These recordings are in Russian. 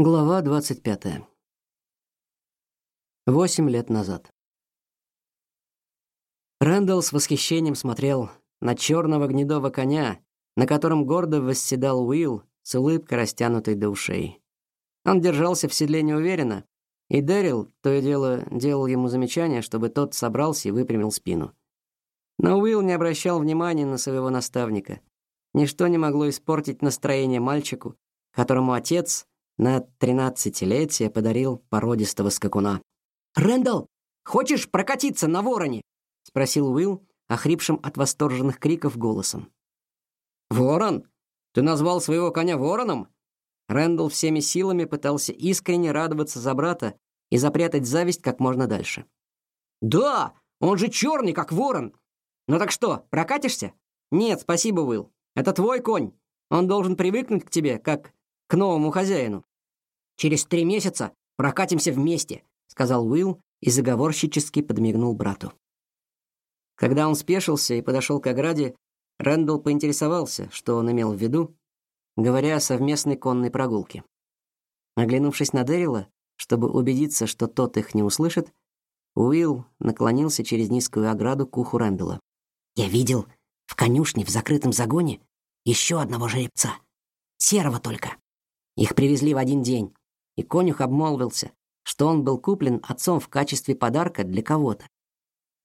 Глава 25. Восемь лет назад. Рэндалл с восхищением смотрел на черного гнедого коня, на котором гордо восседал Уилл с улыбкой растянутой до ушей. Он держался в седле неуверенно, и Дэрил то и дело делал ему замечания, чтобы тот собрался и выпрямил спину. Но Уилл не обращал внимания на своего наставника. Ничто не могло испортить настроение мальчику, которому отец на тринадцатилетие подарил породистого скакуна. «Рэндалл, хочешь прокатиться на вороне?» — спросил Уилл, охрипшим от восторженных криков голосом. «Ворон? Ты назвал своего коня вороном?» Рэндалл всеми силами пытался искренне радоваться за брата и запрятать зависть как можно дальше. «Да, он же черный, как ворон. Ну так что, прокатишься?» «Нет, спасибо, Уилл. Это твой конь. Он должен привыкнуть к тебе, как к новому хозяину. Через три месяца прокатимся вместе, сказал Уилл и заговорщически подмигнул брату. Когда он спешился и подошел к ограде, Рэндалл поинтересовался, что он имел в виду, говоря о совместной конной прогулке. Оглянувшись на Дэрила, чтобы убедиться, что тот их не услышит, Уилл наклонился через низкую ограду к уху Рэндалла. «Я видел в конюшне в закрытом загоне еще одного жеребца. Серого только. Их привезли в один день и конюх обмолвился, что он был куплен отцом в качестве подарка для кого-то.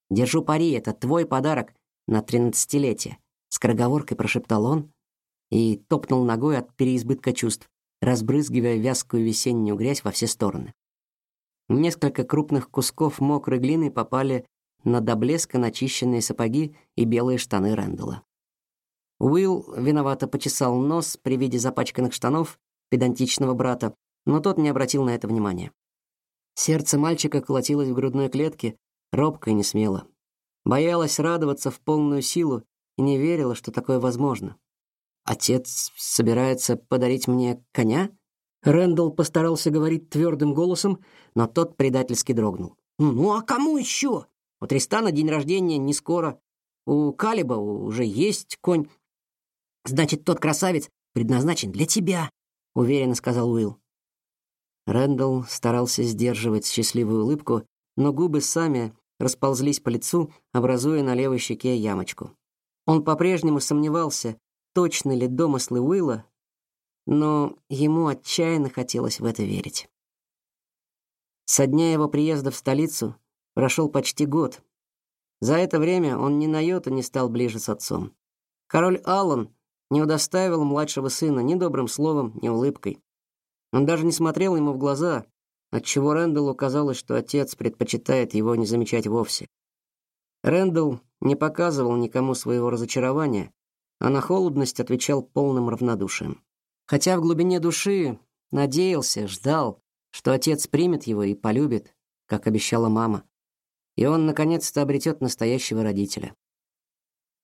Держу пари, это твой подарок на тринадцатилетие, скороговоркой прошептал он и топнул ногой от переизбытка чувств, разбрызгивая вязкую весеннюю грязь во все стороны. Несколько крупных кусков мокрой глины попали на до блеска начищенные сапоги и белые штаны Рэндалла. Уилл виновато почесал нос при виде запачканных штанов педантичного брата но тот не обратил на это внимания. Сердце мальчика колотилось в грудной клетке, робко и несмело. Боялась радоваться в полную силу и не верила, что такое возможно. Отец собирается подарить мне коня? Рэндалл постарался говорить твердым голосом, но тот предательски дрогнул. Ну а кому еще? У Тристана день рождения не скоро. У Калиба уже есть конь. Значит, тот красавец предназначен для тебя, уверенно сказал Уилл. Рэндалл старался сдерживать счастливую улыбку, но губы сами расползлись по лицу, образуя на левой щеке ямочку. Он по-прежнему сомневался, точно ли домыслы Уилла, но ему отчаянно хотелось в это верить. Со дня его приезда в столицу прошел почти год. За это время он ни на йоту не стал ближе с отцом. Король Аллан не удостаивал младшего сына ни добрым словом, ни улыбкой. Он даже не смотрел ему в глаза, отчего Рэндаллу казалось, что отец предпочитает его не замечать вовсе. Рэндалл не показывал никому своего разочарования, а на холодность отвечал полным равнодушием. Хотя в глубине души надеялся, ждал, что отец примет его и полюбит, как обещала мама, и он наконец-то обретет настоящего родителя.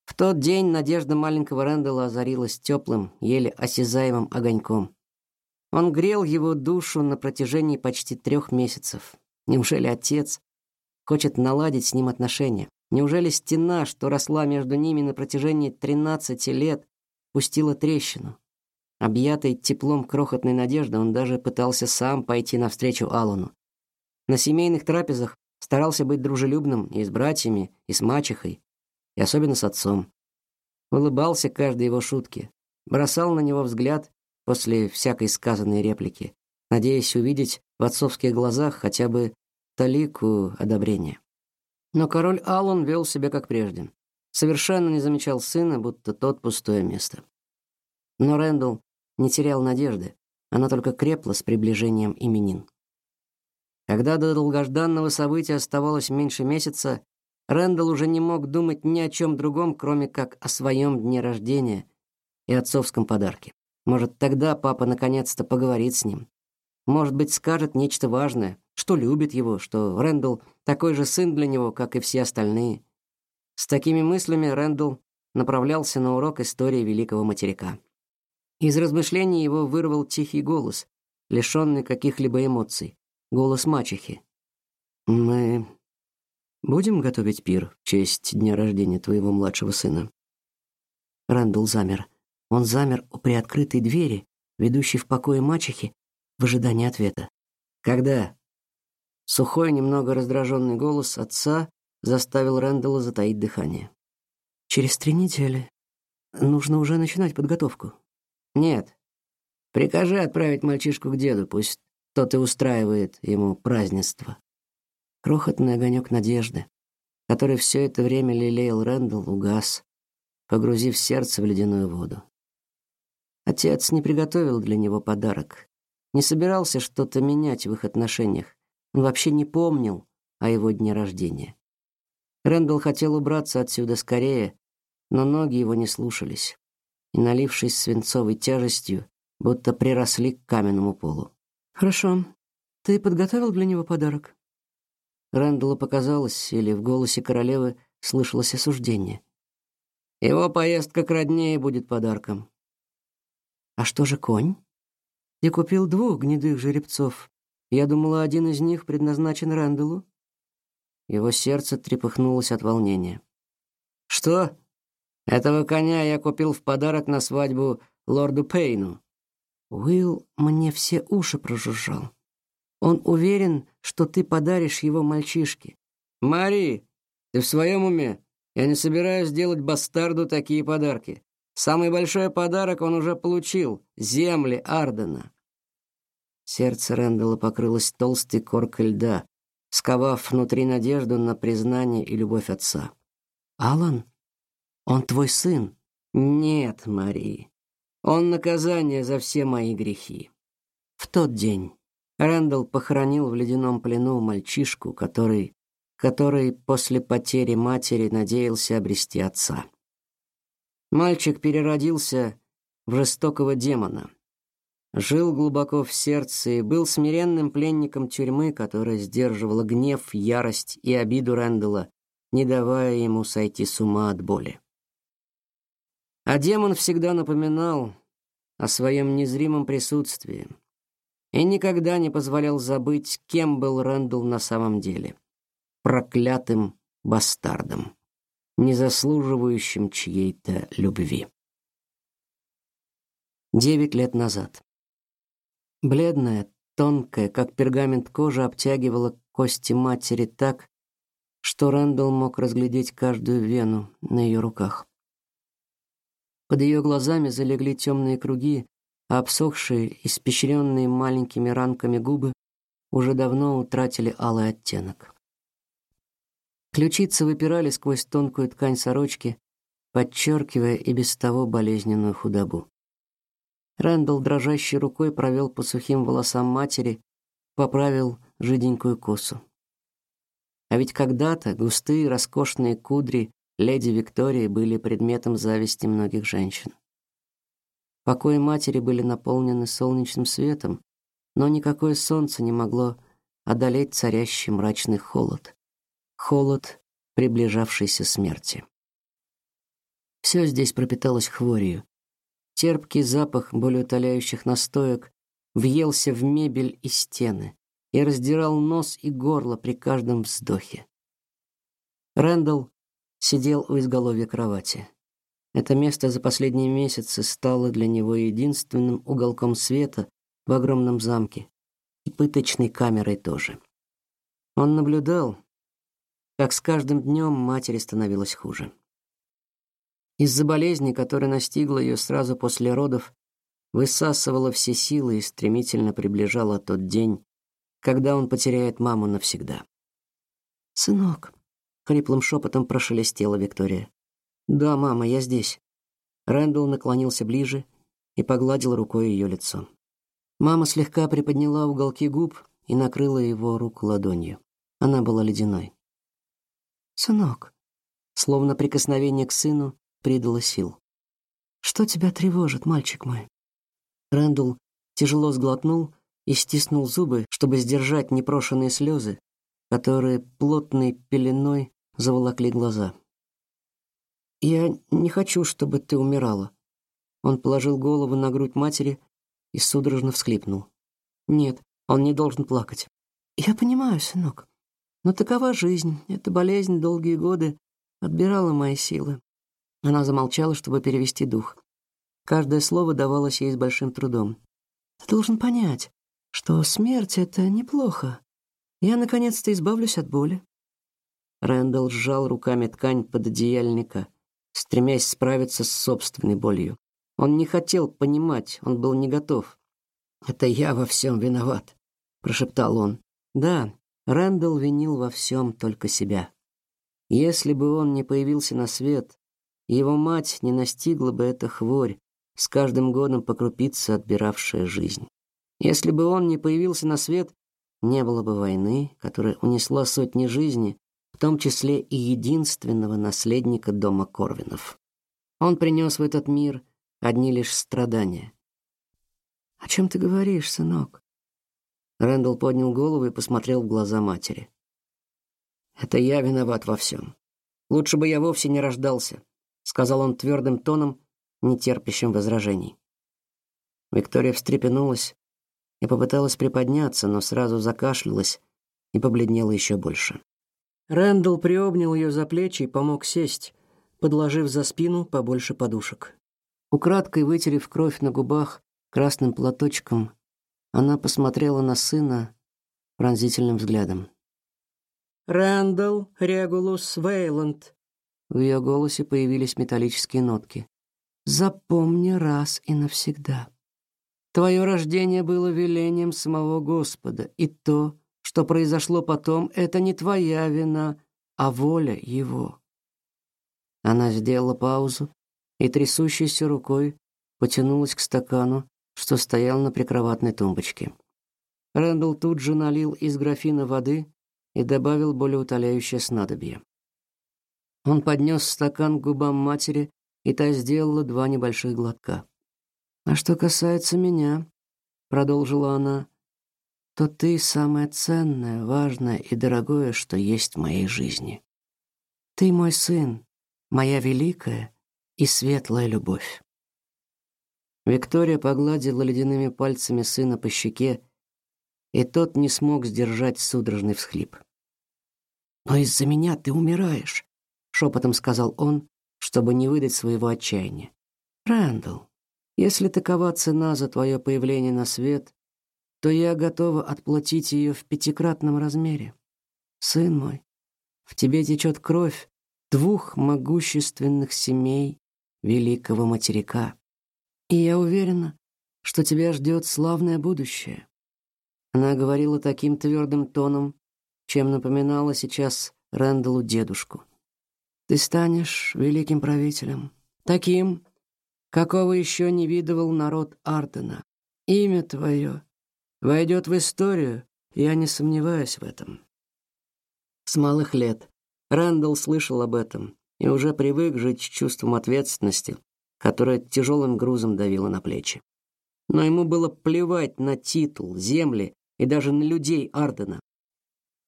В тот день надежда маленького Рэндалла озарилась теплым, еле осязаемым огоньком. Он грел его душу на протяжении почти трех месяцев. Неужели отец хочет наладить с ним отношения? Неужели стена, что росла между ними на протяжении тринадцати лет, пустила трещину? Объятый теплом крохотной надежды, он даже пытался сам пойти навстречу Аллану. На семейных трапезах старался быть дружелюбным и с братьями, и с мачехой, и особенно с отцом. Улыбался каждой его шутке, бросал на него взгляд после всякой сказанной реплики, надеясь увидеть в отцовских глазах хотя бы талику одобрения. Но король Аллан вел себя как прежде. Совершенно не замечал сына, будто тот пустое место. Но Рэндалл не терял надежды, она только крепла с приближением именин. Когда до долгожданного события оставалось меньше месяца, Рэндалл уже не мог думать ни о чем другом, кроме как о своем дне рождения и отцовском подарке. Может, тогда папа наконец-то поговорит с ним. Может быть, скажет нечто важное, что любит его, что Рэндалл такой же сын для него, как и все остальные. С такими мыслями Рэндалл направлялся на урок истории Великого материка. Из размышлений его вырвал тихий голос, лишенный каких-либо эмоций, голос мачехи. Мы будем готовить пир в честь дня рождения твоего младшего сына. Рэндалл замер. Он замер у приоткрытой двери, ведущей в покои мачехи, в ожидании ответа. Когда? Сухой, немного раздраженный голос отца заставил Рэндалла затаить дыхание. Через три недели. Нужно уже начинать подготовку. Нет. Прикажи отправить мальчишку к деду, пусть тот и устраивает ему празднество. Крохотный огонек надежды, который все это время лелеял Рэндалл, угас, погрузив сердце в ледяную воду. Отец не приготовил для него подарок, не собирался что-то менять в их отношениях. Он вообще не помнил о его дне рождения. Рэндалл хотел убраться отсюда скорее, но ноги его не слушались, и, налившись свинцовой тяжестью, будто приросли к каменному полу. «Хорошо. Ты подготовил для него подарок?» Рэндаллу показалось, или в голосе королевы слышалось осуждение. «Его поездка к роднее будет подарком». «А что же конь?» «Я купил двух гнедых жеребцов. Я думала, один из них предназначен Рэндаллу». Его сердце трепыхнулось от волнения. «Что? Этого коня я купил в подарок на свадьбу лорду Пейну». Уилл мне все уши прожужжал. Он уверен, что ты подаришь его мальчишке. Мари, ты в своем уме? Я не собираюсь делать бастарду такие подарки. Самый большой подарок он уже получил земли Ардена. Сердце Рэндалла покрылось толстой коркой льда, сковав внутри надежду на признание и любовь отца. Алан, он твой сын? Нет, Мари. Он наказание за все мои грехи. В тот день Рэндалл похоронил в ледяном плену мальчишку, который, который после потери матери надеялся обрести отца. Мальчик переродился в жестокого демона. Жил глубоко в сердце и был смиренным пленником тюрьмы, которая сдерживала гнев, ярость и обиду Рэндалла, не давая ему сойти с ума от боли. А демон всегда напоминал о своем незримом присутствии, и никогда не позволял забыть, кем был Рэндалл на самом деле. Проклятым бастардом, не заслуживающим чьей-то любви. Девять лет назад. Бледная, тонкая, как пергамент кожа обтягивала кости матери так, что Рэндалл мог разглядеть каждую вену на ее руках. Под ее глазами залегли темные круги, а обсохшие, испещренные маленькими ранками губы уже давно утратили алый оттенок. Ключицы выпирали сквозь тонкую ткань сорочки, подчеркивая и без того болезненную худобу. Рэндалл дрожащей рукой провел по сухим волосам матери, поправил жиденькую косу. А ведь когда-то густые роскошные кудри леди Виктории были предметом зависти многих женщин. Покои матери были наполнены солнечным светом, но никакое солнце не могло одолеть царящий мрачный холод. Холод приближавшейся смерти. Все здесь пропиталось хворью. Терпкий запах болеутоляющих настоек въелся в мебель и стены и раздирал нос и горло при каждом вздохе. Рэндалл сидел у изголовья кровати. Это место за последние месяцы стало для него единственным уголком света в огромном замке и пыточной камерой тоже. Он наблюдал, как с каждым днем матери становилось хуже. Из-за болезни, которая настигла ее сразу после родов, высасывала все силы и стремительно приближала тот день, когда он потеряет маму навсегда. «Сынок», — хриплым шепотом прошелестела Виктория. Да, мама, я здесь. Рэндалл наклонился ближе и погладил рукой ее лицо. Мама слегка приподняла уголки губ и накрыла его руку ладонью. Она была ледяной. Сынок, словно прикосновение к сыну придало сил. Что тебя тревожит, мальчик мой? Рэндалл тяжело сглотнул и стиснул зубы, чтобы сдержать непрошенные слезы, которые плотной пеленой заволокли глаза. Я не хочу, чтобы ты умирала. Он положил голову на грудь матери и судорожно всхлипнул. Нет, он не должен плакать. Я понимаю, сынок. Но такова жизнь. Эта болезнь долгие годы отбирала мои силы. Она замолчала, чтобы перевести дух. Каждое слово давалось ей с большим трудом. Ты должен понять, что смерть — это неплохо. Я наконец-то избавлюсь от боли. Рэндалл сжал руками ткань пододеяльника, стремясь справиться с собственной болью. Он не хотел понимать, он был не готов. «Это я во всем виноват», — прошептал он. Да, Рэндалл винил во всем только себя. Если бы он не появился на свет, его мать не настигла бы эта хворь, с каждым годом по крупице отбиравшая жизнь. Если бы он не появился на свет, не было бы войны, которая унесла сотни жизней, в том числе и единственного наследника дома Корвинов. Он принес в этот мир одни лишь страдания. О чем ты говоришь, сынок? Рэндалл поднял голову и посмотрел в глаза матери. Это я виноват во всем. Лучше бы я вовсе не рождался, сказал он твердым тоном, не терпящим возражений. Виктория встрепенулась и попыталась приподняться, но сразу закашлялась и побледнела еще больше. Рэндалл приобнял ее за плечи и помог сесть, подложив за спину побольше подушек. Украдкой вытерев кровь на губах красным платочком, она посмотрела на сына пронзительным взглядом. «Рэндалл Регулус Вейланд». В ее голосе появились металлические нотки. «Запомни раз и навсегда. Твое рождение было велением самого Господа, и то, что произошло потом, это не твоя вина, а воля Его». Она сделала паузу и трясущейся рукой потянулась к стакану, что стоял на прикроватной тумбочке. Рэндалл тут же налил из графина воды и добавил болеутоляющее снадобье. Он поднес стакан к губам матери, и та сделала два небольших глотка. «А что касается меня», — продолжила она, — «то ты самое ценное, важное и дорогое, что есть в моей жизни. Ты мой сын, моя великая и светлая любовь». Виктория погладила ледяными пальцами сына по щеке, и тот не смог сдержать судорожный всхлип. «Но из-за меня ты умираешь», — шепотом сказал он, чтобы не выдать своего отчаяния. «Рэндалл, если такова цена за твое появление на свет, то я готова отплатить ее в пятикратном размере. Сын мой, в тебе течет кровь двух могущественных семей великого материка. И я уверена, что тебя ждет славное будущее. Она говорила таким твердым тоном, чем напоминала сейчас Рэндаллу дедушку. Ты станешь великим правителем, таким, какого еще не видывал народ Ардена. Имя твое войдет в историю, я не сомневаюсь в этом. С малых лет Рэндалл слышал об этом и уже привык жить с чувством ответственности, которая тяжелым грузом давила на плечи. Но ему было плевать на титул, земли и даже на людей Ардена.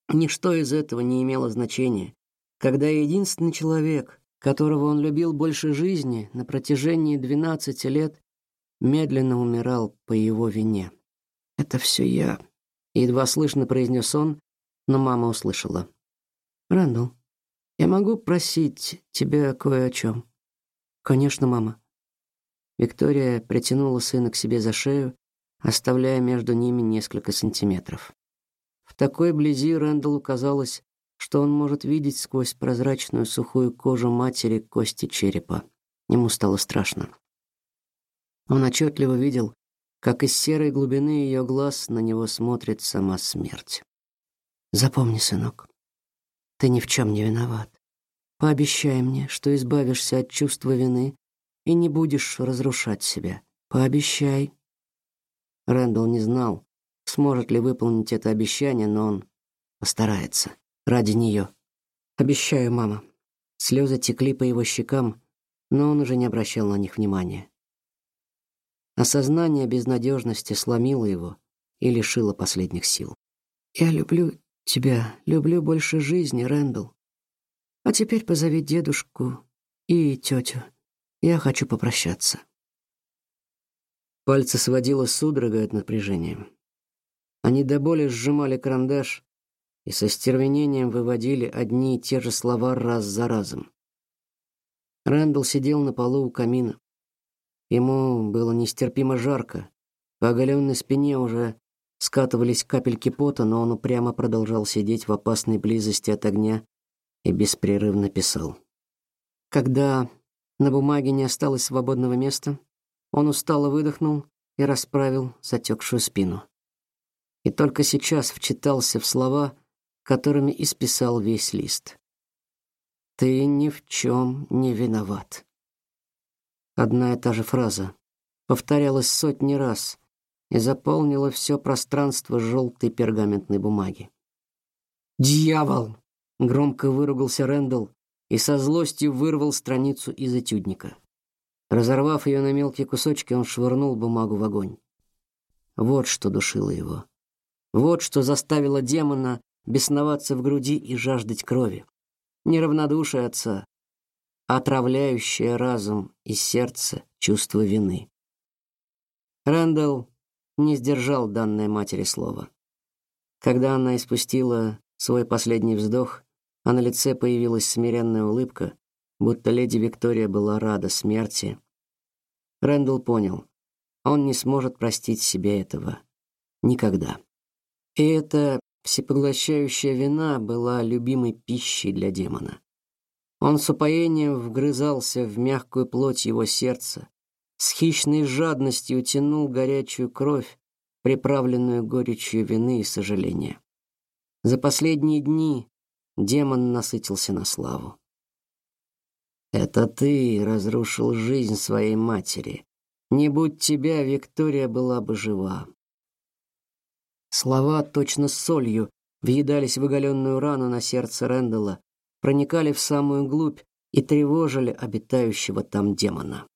Ничто из этого не имело значения, когда единственный человек, которого он любил больше жизни на протяжении двенадцати лет, медленно умирал по его вине. «Это все я», — едва слышно произнес он, но мама услышала. «Рэндалл, я могу просить тебя кое о чем?» «Конечно, мама». Виктория притянула сына к себе за шею, оставляя между ними несколько сантиметров. В такой близи Рэндаллу казалось, что он может видеть сквозь прозрачную сухую кожу матери кости черепа. Ему стало страшно. Он отчетливо видел, как из серой глубины ее глаз на него смотрит сама смерть. Запомни, сынок, ты ни в чем не виноват. Пообещай мне, что избавишься от чувства вины и не будешь разрушать себя. Пообещай. Рэндалл не знал, сможет ли выполнить это обещание, но он постарается ради нее. Обещаю, мама. Слезы текли по его щекам, но он уже не обращал на них внимания. Осознание безнадежности сломило его и лишило последних сил. Я люблю тебя, люблю больше жизни, Рэндалл. А теперь позови дедушку и тетю. Я хочу попрощаться. Пальцы сводило судорогой от напряжения. Они до боли сжимали карандаш и со стервенением выводили одни и те же слова раз за разом. Рэндалл сидел на полу у камина. Ему было нестерпимо жарко. По оголенной спине уже скатывались капельки пота, но он упрямо продолжал сидеть в опасной близости от огня и беспрерывно писал. Когда на бумаге не осталось свободного места, он устало выдохнул и расправил затекшую спину. И только сейчас вчитался в слова, которыми исписал весь лист. Ты ни в чем не виноват. Одна и та же фраза повторялась сотни раз и заполнила все пространство желтой пергаментной бумаги. Дьявол, громко выругался Рэндалл и со злостью вырвал страницу из этюдника. Разорвав ее на мелкие кусочки, он швырнул бумагу в огонь. Вот что душило его. Вот что заставило демона бесноваться в груди и жаждать крови. Неравнодушие отца, отравляющее разум и сердце чувство вины. Рэндалл не сдержал данное матери слово. Когда она испустила свой последний вздох, а на лице появилась смиренная улыбка, будто леди Виктория была рада смерти. Рэндалл понял, он не сможет простить себе этого никогда. И эта всепоглощающая вина была любимой пищей для демона. Он с упоением вгрызался в мягкую плоть его сердца, с хищной жадностью тянул горячую кровь, приправленную горечью вины и сожаления. За последние дни демон насытился на славу. Это ты разрушил жизнь своей матери. Не будь тебя, Виктория была бы жива. Слова точно солью въедались в оголенную рану на сердце Рэндалла, проникали в самую глубь и тревожили обитающего там демона.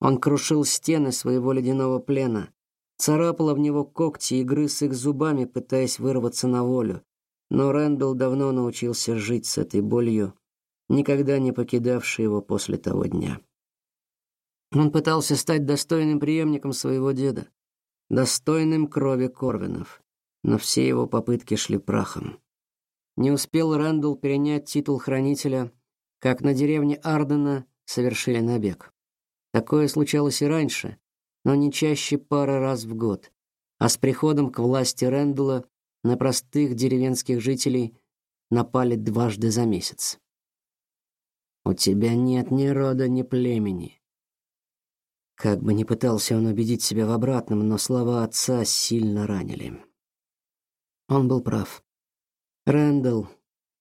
Он крушил стены своего ледяного плена, царапал в него когти и грыз их зубами, пытаясь вырваться на волю. Но Рэндалл давно научился жить с этой болью, никогда не покидавшей его после того дня. Он пытался стать достойным преемником своего деда, достойным крови Корвинов, но все его попытки шли прахом. Не успел Рэндалл перенять титул хранителя, как на деревне Ардена совершили набег. Такое случалось и раньше, но не чаще пары раз в год. А с приходом к власти Рэндалла на простых деревенских жителей напали дважды за месяц. У тебя нет ни рода, ни племени. Как бы ни пытался он убедить себя в обратном, но слова отца сильно ранили. Он был прав. Рэндалл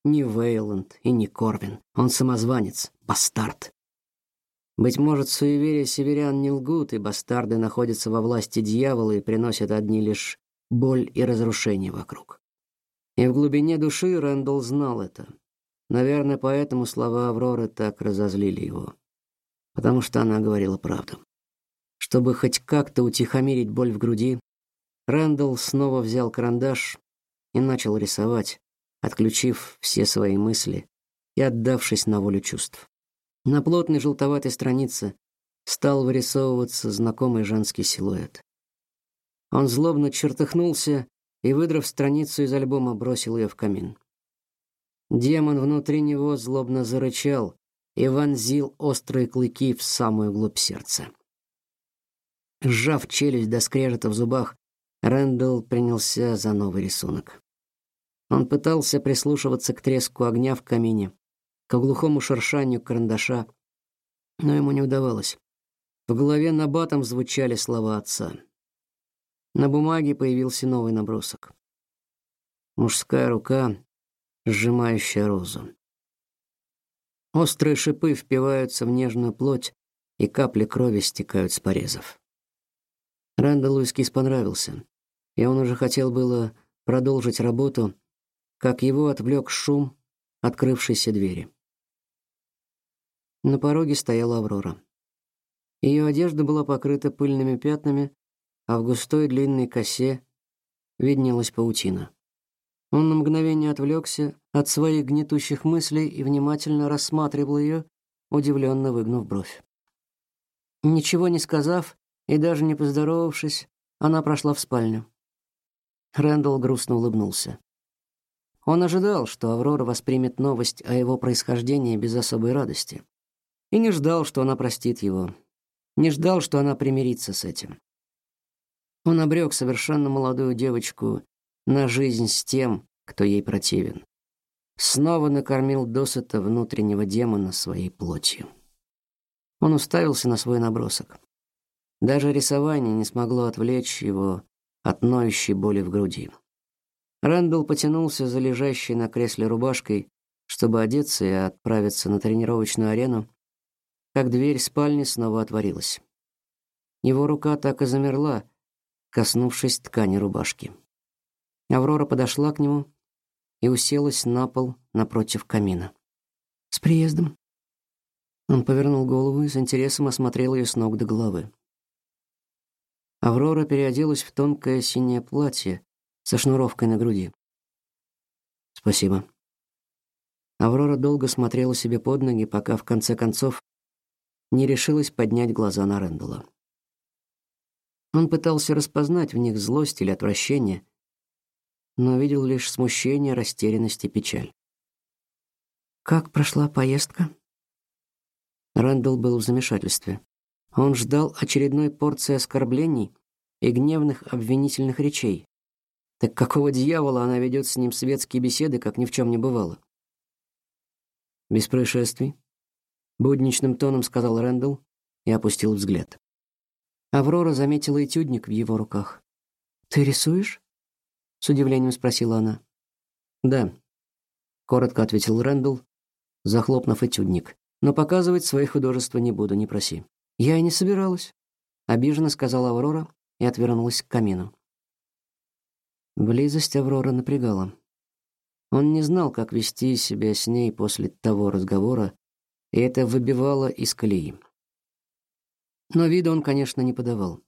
не Вейланд и не Корвин. Он самозванец, бастард. Быть может, суеверия северян не лгут, и бастарды находятся во власти дьявола и приносят одни лишь боль и разрушение вокруг. И в глубине души Рэндалл знал это. Наверное, поэтому слова Авроры так разозлили его, потому что она говорила правду. Чтобы хоть как-то утихомирить боль в груди, Рэндалл снова взял карандаш и начал рисовать, отключив все свои мысли и отдавшись на волю чувств. На плотной желтоватой странице стал вырисовываться знакомый женский силуэт. Он злобно чертыхнулся и, выдрав страницу из альбома, бросил ее в камин. Демон внутри него злобно зарычал и вонзил острые клыки в самую глубь сердца. Сжав челюсть до скрежета в зубах, Рэндалл принялся за новый рисунок. Он пытался прислушиваться к треску огня в камине, к глухому шуршанию карандаша, но ему не удавалось. В голове набатом звучали слова отца. На бумаге появился новый набросок. Мужская рука, сжимающая розу. Острые шипы впиваются в нежную плоть, и капли крови стекают с порезов. Рэндаллу эскиз понравился, и он уже хотел было продолжить работу, как его отвлек шум открывшейся двери. На пороге стояла Аврора. Ее одежда была покрыта пыльными пятнами, а в густой длинной косе виднелась паутина. Он на мгновение отвлекся от своих гнетущих мыслей и внимательно рассматривал ее, удивленно выгнув бровь. Ничего не сказав и даже не поздоровавшись, она прошла в спальню. Рэндалл грустно улыбнулся. Он ожидал, что Аврора воспримет новость о его происхождении без особой радости и не ждал, что она простит его, не ждал, что она примирится с этим. Он обрек совершенно молодую девочку на жизнь с тем, кто ей противен. Снова накормил досыта внутреннего демона своей плотью. Он уставился на свой набросок. Даже рисование не смогло отвлечь его от ноющей боли в груди. Рэндалл потянулся за лежащей на кресле рубашкой, чтобы одеться и отправиться на тренировочную арену, как дверь спальни снова отворилась. Его рука так и замерла, коснувшись ткани рубашки. Аврора подошла к нему и уселась на пол напротив камина. «С приездом!» Он повернул голову и с интересом осмотрел ее с ног до головы. Аврора переоделась в тонкое синее платье со шнуровкой на груди. «Спасибо». Аврора долго смотрела себе под ноги, пока в конце концов не решилась поднять глаза на Рэндалла. Он пытался распознать в них злость или отвращение, но видел лишь смущение, растерянность и печаль. «Как прошла поездка?» Рэндалл был в замешательстве. Он ждал очередной порции оскорблений и гневных обвинительных речей. Так какого дьявола она ведет с ним светские беседы, как ни в чем не бывало? Без происшествий, будничным тоном сказал Рэндалл и опустил взгляд. Аврора заметила этюдник в его руках. Ты рисуешь? с удивлением спросила она. Да, коротко ответил Рэндалл, захлопнув этюдник. Но показывать свои художества не буду, не проси. Я и не собиралась, обиженно сказала Аврора и отвернулась к камину. Близость Авроры напрягала. Он не знал, как вести себя с ней после того разговора, и это выбивало из колеи. Но вида он, конечно, не подавал.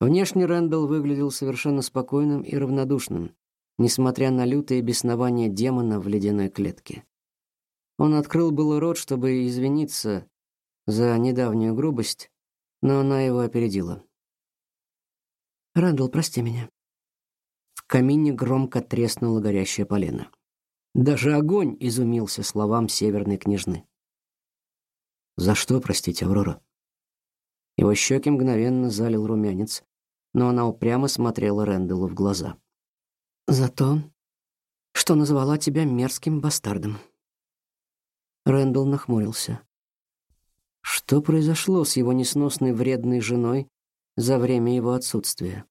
Внешне Рэндалл выглядел совершенно спокойным и равнодушным, несмотря на лютое беснование демона в ледяной клетке. Он открыл было рот, чтобы извиниться за недавнюю грубость, но она его опередила. «Рэндалл, прости меня». В камине громко треснуло горящее полено. Даже огонь изумился словам северной княжны. «За что, простите, Аврора?» Его щеки мгновенно залил румянец, но она упрямо смотрела Рэндаллу в глаза. «За то, что назвала тебя мерзким бастардом». Рэндалл нахмурился. Что произошло с его несносной вредной женой за время его отсутствия?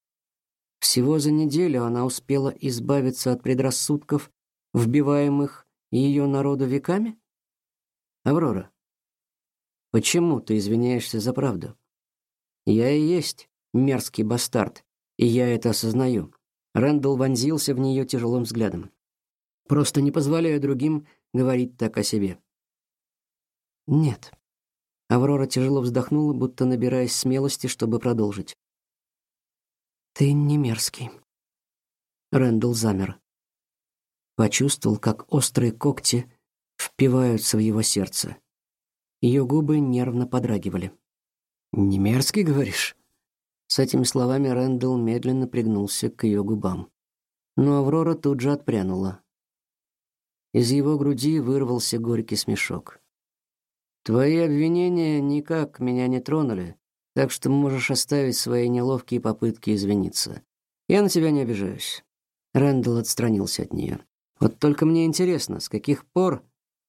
Всего за неделю она успела избавиться от предрассудков, вбиваемых ее народу веками? Аврора, почему ты извиняешься за правду? Я и есть мерзкий бастард, и я это осознаю. Рэндалл вонзился в нее тяжелым взглядом. Просто не позволяю другим говорить так о себе. Нет. Аврора тяжело вздохнула, будто набираясь смелости, чтобы продолжить. Ты не мерзкий. Рэндалл замер. Почувствовал, как острые когти впиваются в его сердце. Ее губы нервно подрагивали. «Не мерзкий, говоришь?» С этими словами Рэндалл медленно пригнулся к ее губам. Но Аврора тут же отпрянула. Из его груди вырвался горький смешок. «Твои обвинения никак меня не тронули, так что можешь оставить свои неловкие попытки извиниться. Я на тебя не обижаюсь». Рэндалл отстранился от нее. «Вот только мне интересно, с каких пор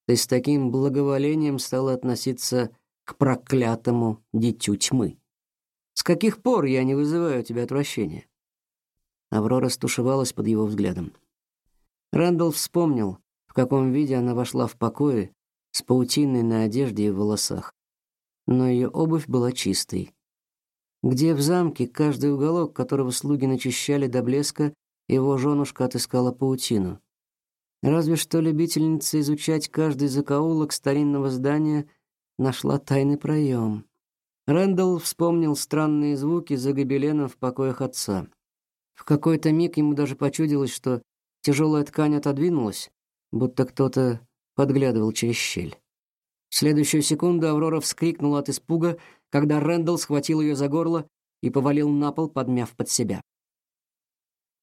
ты с таким благоволением стала относиться к проклятому дитю тьмы. С каких пор я не вызываю у тебя отвращения? Аврора стушевалась под его взглядом. Рэндалл вспомнил, в каком виде она вошла в покои с паутиной на одежде и в волосах. Но ее обувь была чистой. Где в замке каждый уголок, которого слуги начищали до блеска, его женушка отыскала паутину. Разве что любительница изучать каждый закоулок старинного здания нашла тайный проем. Рэндалл вспомнил странные звуки за гобеленом в покоях отца. В какой-то миг ему даже почудилось, что тяжелая ткань отодвинулась, будто кто-то подглядывал через щель. В следующую секунду Аврора вскрикнула от испуга, когда Рэндалл схватил ее за горло и повалил на пол, подмяв под себя.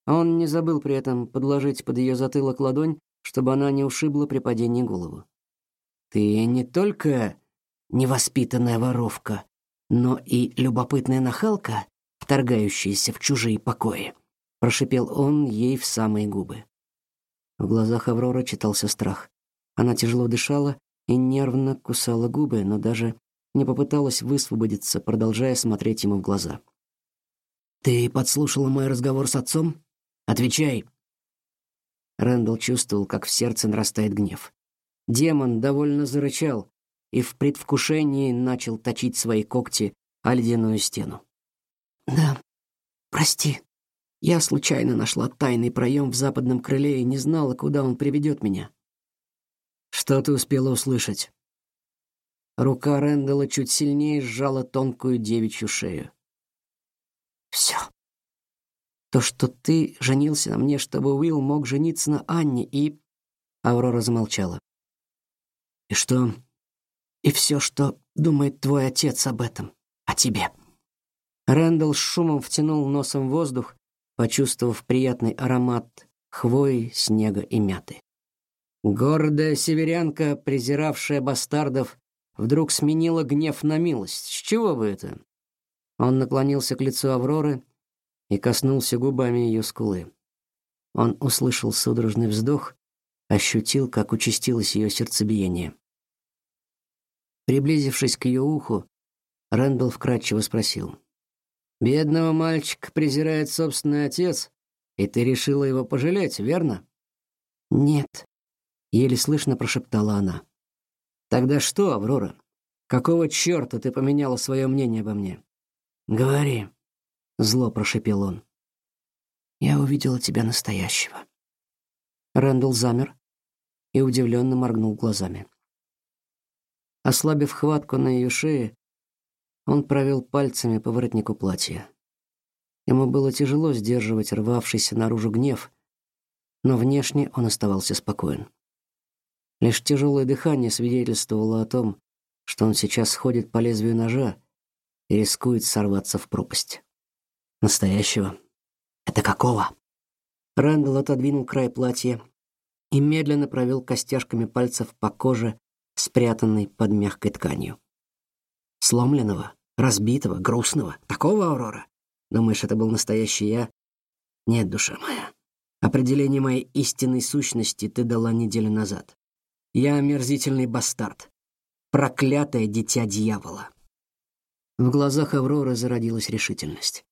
Он не забыл при этом подложить под ее затылок ладонь, чтобы она не ушибла при падении голову. «Ты не только невоспитанная воровка, но и любопытная нахалка, вторгающиеся в чужие покои, прошипел он ей в самые губы. В глазах Авроры читался страх. Она тяжело дышала и нервно кусала губы, но даже не попыталась высвободиться, продолжая смотреть ему в глаза. Ты подслушала мой разговор с отцом? Отвечай. Рэндалл чувствовал, как в сердце нарастает гнев. Демон довольно зарычал и в предвкушении начал точить свои когти о ледяную стену. Да. Прости. Я случайно нашла тайный проем в западном крыле и не знала, куда он приведет меня. Что ты успела услышать? Рука Рэндалла чуть сильнее сжала тонкую девичью шею. Все. То, что ты женился на мне, чтобы Уилл мог жениться на Анне, и Аврора замолчала. И что? И все, что думает твой отец об этом, о тебе. Рэндалл с шумом втянул носом воздух, почувствовав приятный аромат хвои, снега и мяты. Гордая северянка, презиравшая бастардов, вдруг сменила гнев на милость. С чего бы это? Он наклонился к лицу Авроры и коснулся губами ее скулы. Он услышал судорожный вздох, ощутил, как участилось ее сердцебиение. Приблизившись к ее уху, Рэндалл вкратчиво спросил: "Бедного мальчика презирает собственный отец, и ты решила его пожалеть, верно?" "Нет", еле слышно прошептала она. "Тогда что, Аврора? Какого чёрта ты поменяла свое мнение обо мне?" "Говори", зло прошепел он. "Я увидела тебя настоящего". Рэндалл замер и удивленно моргнул глазами. Ослабив хватку на ее шее, он провел пальцами по воротнику платья. Ему было тяжело сдерживать рвавшийся наружу гнев, но внешне он оставался спокоен. Лишь тяжелое дыхание свидетельствовало о том, что он сейчас ходит по лезвию ножа и рискует сорваться в пропасть. Настоящего. Это какого? Рэндалл отодвинул край платья и медленно провел костяшками пальцев по коже спрятанный под мягкой тканью. Сломленного, разбитого, грустного. Такого Аурора? Думаешь, это был настоящий я? Нет, душа моя. Определение моей истинной сущности ты дала неделю назад. Я омерзительный бастард. Проклятое дитя дьявола. В глазах Авроры зародилась решительность.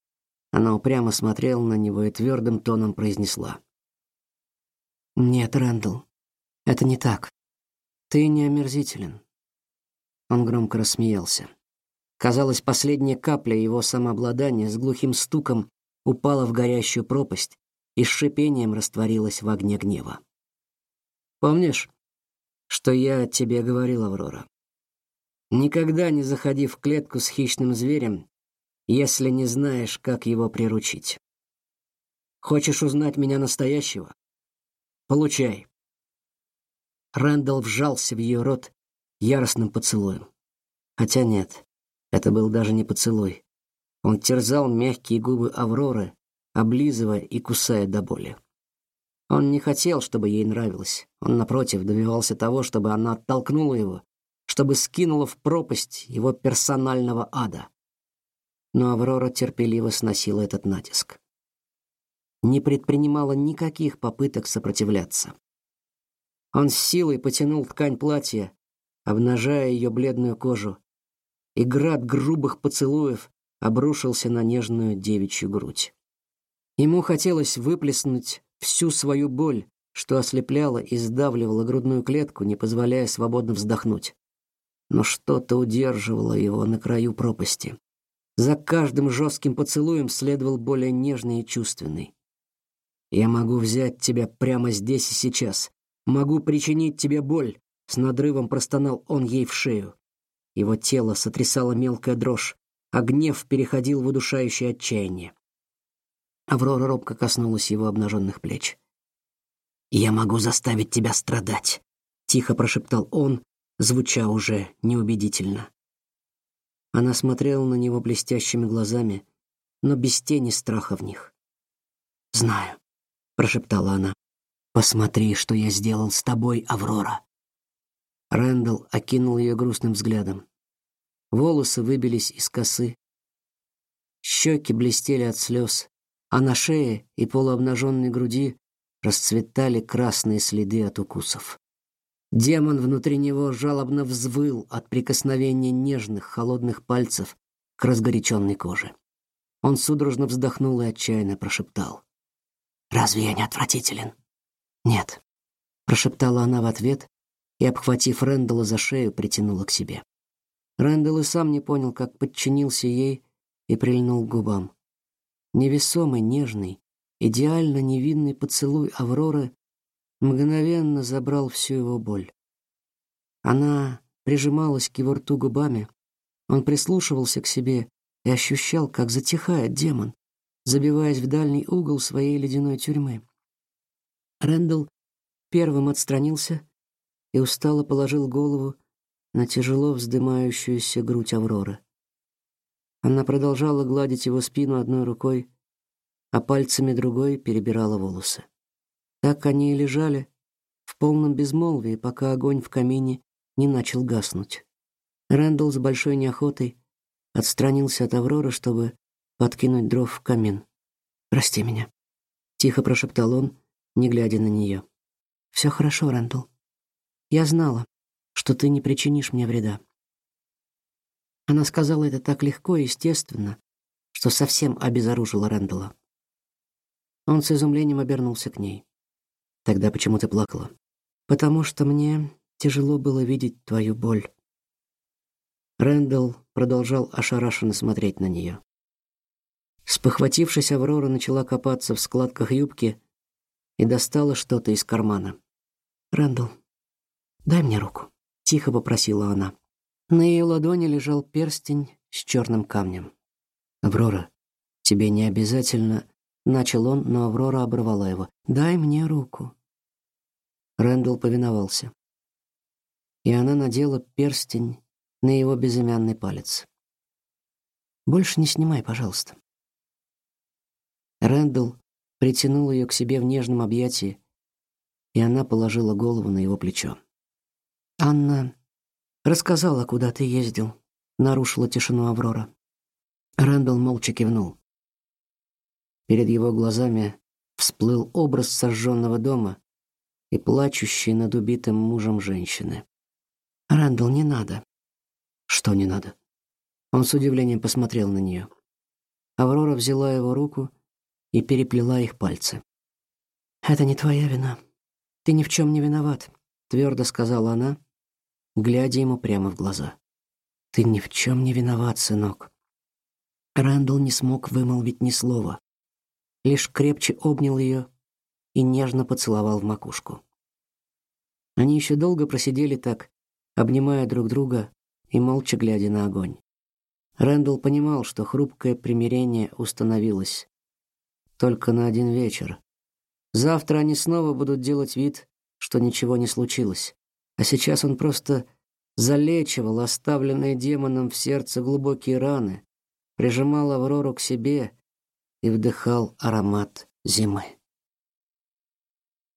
Она упрямо смотрела на него и твердым тоном произнесла: "Нет, Рэндалл, это не так. Ты не омерзителен. Он громко рассмеялся. Казалось, последняя капля его самообладания с глухим стуком упала в горящую пропасть и с шипением растворилась в огне гнева. Помнишь, что я тебе говорил, Аврора? Никогда не заходи в клетку с хищным зверем, если не знаешь, как его приручить. Хочешь узнать меня настоящего? Получай. Рэндалл вжался в ее рот яростным поцелуем. Хотя нет, это был даже не поцелуй. Он терзал мягкие губы Авроры, облизывая и кусая до боли. Он не хотел, чтобы ей нравилось. Он напротив добивался того, чтобы она оттолкнула его, чтобы скинула в пропасть его персонального ада. Но Аврора терпеливо сносила этот натиск. Не предпринимала никаких попыток сопротивляться. Он с силой потянул ткань платья, обнажая ее бледную кожу, и град грубых поцелуев обрушился на нежную девичью грудь. Ему хотелось выплеснуть всю свою боль, что ослепляло и сдавливало грудную клетку, не позволяя свободно вздохнуть. Но что-то удерживало его на краю пропасти. За каждым жестким поцелуем следовал более нежный и чувственный. «Я могу взять тебя прямо здесь и сейчас, Могу причинить тебе боль, с надрывом простонал он ей в шею. Его тело сотрясало мелкая дрожь, а гнев переходил в удушающее отчаяние. Аврора робко коснулась его обнаженных плеч. «Я могу заставить тебя страдать», — тихо прошептал он, звуча уже неубедительно. Она смотрела на него блестящими глазами, но без тени страха в них. «Знаю», — прошептала она. Посмотри, что я сделал с тобой, Аврора. Рэндалл окинул ее грустным взглядом. Волосы выбились из косы. щеки блестели от слез, а на шее и полуобнаженной груди расцветали красные следы от укусов. Демон внутри него жалобно взвыл от прикосновения нежных, холодных пальцев к разгоряченной коже. Он судорожно вздохнул и отчаянно прошептал: "Разве я не отвратителен?" "Нет", прошептала она в ответ и, обхватив Рэндала за шею, притянула к себе. Рэндалл и сам не понял, как подчинился ей и прильнул к губам. Невесомый, нежный, идеально невинный поцелуй Авроры мгновенно забрал всю его боль. Она прижималась к его рту губами, он прислушивался к себе и ощущал, как затихает демон, забиваясь в дальний угол своей ледяной тюрьмы. Рэндалл первым отстранился и устало положил голову на тяжело вздымающуюся грудь Авроры. Она продолжала гладить его спину одной рукой, а пальцами другой перебирала волосы. Так они и лежали в полном безмолвии, пока огонь в камине не начал гаснуть. Рэндалл с большой неохотой отстранился от Авроры, чтобы подкинуть дров в камин. «Прости меня», — тихо прошептал он, не глядя на нее. «Все хорошо, Рэндалл. Я знала, что ты не причинишь мне вреда». Она сказала это так легко и естественно, что совсем обезоружила Рэндалла. Он с изумлением обернулся к ней. Тогда почему ты плакала? Потому что мне тяжело было видеть твою боль. Рэндалл продолжал ошарашенно смотреть на нее. Спохватившись, Аврора начала копаться в складках юбки и достала что-то из кармана. «Рэндалл, дай мне руку», — тихо попросила она. На ее ладони лежал перстень с черным камнем. «Аврора, тебе не обязательно...» Начал он, но Аврора оборвала его. «Дай мне руку». Рэндалл повиновался. И она надела перстень на его безымянный палец. «Больше не снимай, пожалуйста». Рэндалл притянул ее к себе в нежном объятии, и она положила голову на его плечо. «Анна рассказала, куда ты ездил», — нарушила тишину Аврора. Рэндалл молча кивнул. Перед его глазами всплыл образ сожженного дома и плачущей над убитым мужем женщины. «Рэндалл, не надо». «Что не надо?» Он с удивлением посмотрел на нее. Аврора взяла его руку и переплела их пальцы. «Это не твоя вина. Ты ни в чем не виноват», — твердо сказала она, глядя ему прямо в глаза. «Ты ни в чем не виноват, сынок». Рэндалл не смог вымолвить ни слова лишь крепче обнял ее и нежно поцеловал в макушку. Они еще долго просидели так, обнимая друг друга и молча глядя на огонь. Рэндалл понимал, что хрупкое примирение установилось только на один вечер. Завтра они снова будут делать вид, что ничего не случилось. А сейчас он просто залечивал оставленные демоном в сердце глубокие раны, прижимал Аврору к себе и вдыхал аромат зимы.